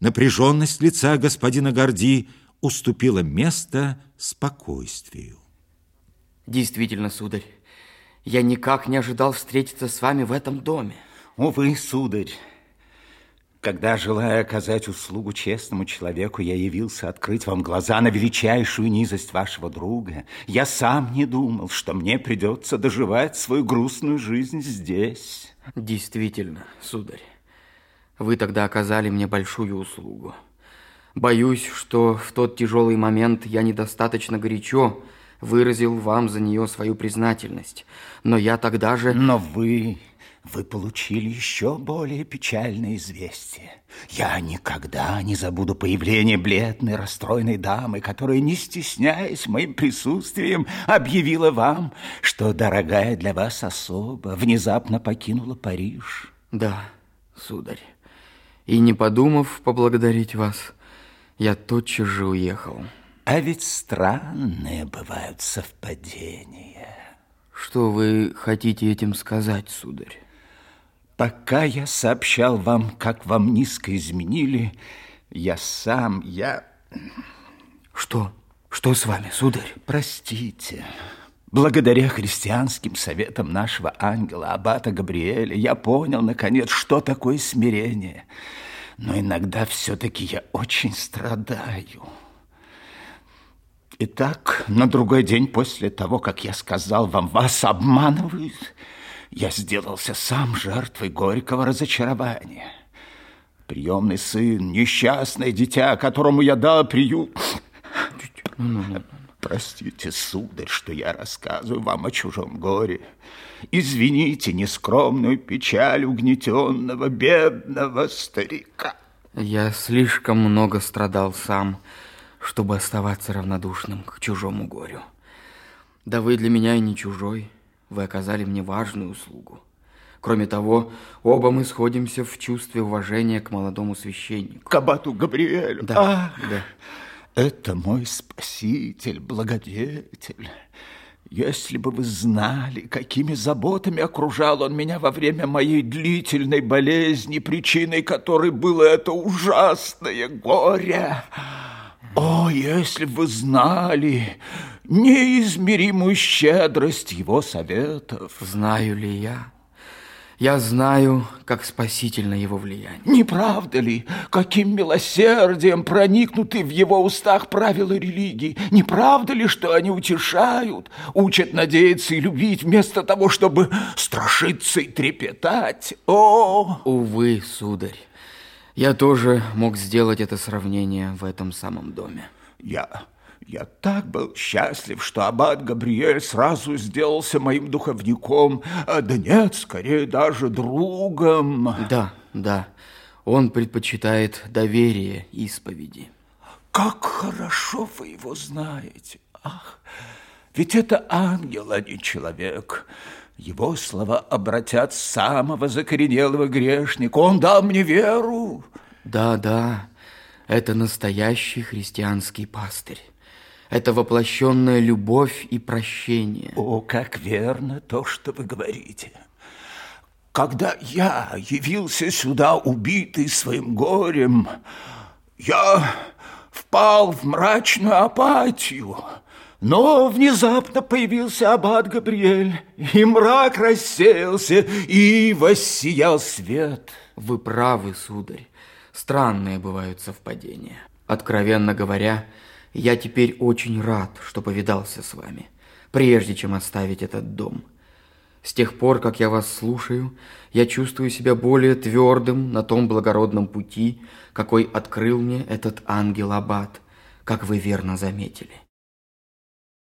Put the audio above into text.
Напряженность лица господина Горди уступила место спокойствию. Действительно, сударь, я никак не ожидал встретиться с вами в этом доме. Увы, сударь, когда, желая оказать услугу честному человеку, я явился открыть вам глаза на величайшую низость вашего друга, я сам не думал, что мне придется доживать свою грустную жизнь здесь. Действительно, сударь, вы тогда оказали мне большую услугу. Боюсь, что в тот тяжелый момент я недостаточно горячо выразил вам за нее свою признательность. Но я тогда же... Но вы вы получили еще более печальное известие. Я никогда не забуду появление бледной, расстроенной дамы, которая, не стесняясь моим присутствием, объявила вам, что дорогая для вас особа внезапно покинула Париж. Да, сударь. И не подумав поблагодарить вас, я тотчас же уехал. А ведь странные бывают совпадения. Что вы хотите этим сказать, сударь? Пока я сообщал вам, как вам низко изменили, я сам, я... Что? Что с вами, сударь? Простите. Благодаря христианским советам нашего ангела, аббата Габриэля, я понял, наконец, что такое смирение. Но иногда все-таки я очень страдаю. Итак, на другой день после того, как я сказал вам, вас обманывают, я сделался сам жертвой горького разочарования. Приемный сын, несчастное дитя, которому я дал приют. Простите, сударь, что я рассказываю вам о чужом горе. Извините нескромную печаль угнетенного, бедного старика. Я слишком много страдал сам, чтобы оставаться равнодушным к чужому горю. Да вы для меня и не чужой. Вы оказали мне важную услугу. Кроме того, оба мы сходимся в чувстве уважения к молодому священнику. К аббату Габриэлю. Да, Ах, да. Это мой спаситель, благодетель. Если бы вы знали, какими заботами окружал он меня во время моей длительной болезни, причиной которой было это ужасное горе. О, если бы вы знали неизмеримую щедрость его советов. Знаю ли я? Я знаю, как спасительно его влияние. Не правда ли, каким милосердием проникнуты в его устах правила религии? Не правда ли, что они утешают, учат надеяться и любить, вместо того, чтобы страшиться и трепетать? О! Увы, сударь. Я тоже мог сделать это сравнение в этом самом доме. Я... Я так был счастлив, что аббат Габриэль сразу сделался моим духовником, а да нет, скорее даже другом. Да, да, он предпочитает доверие исповеди. Как хорошо вы его знаете. Ах, ведь это ангел, а не человек. Его слова обратят самого закоренелого грешника. Он дал мне веру. Да, да, это настоящий христианский пастырь. Это воплощенная любовь и прощение. О, как верно то, что вы говорите. Когда я явился сюда убитый своим горем, я впал в мрачную апатию. Но внезапно появился аббат Габриэль, и мрак рассеялся, и воссиял свет. Вы правы, сударь. Странные бывают совпадения. Откровенно говоря, я теперь очень рад, что повидался с вами, прежде чем оставить этот дом. С тех пор, как я вас слушаю, я чувствую себя более твердым на том благородном пути, какой открыл мне этот ангел Аббат, как вы верно заметили.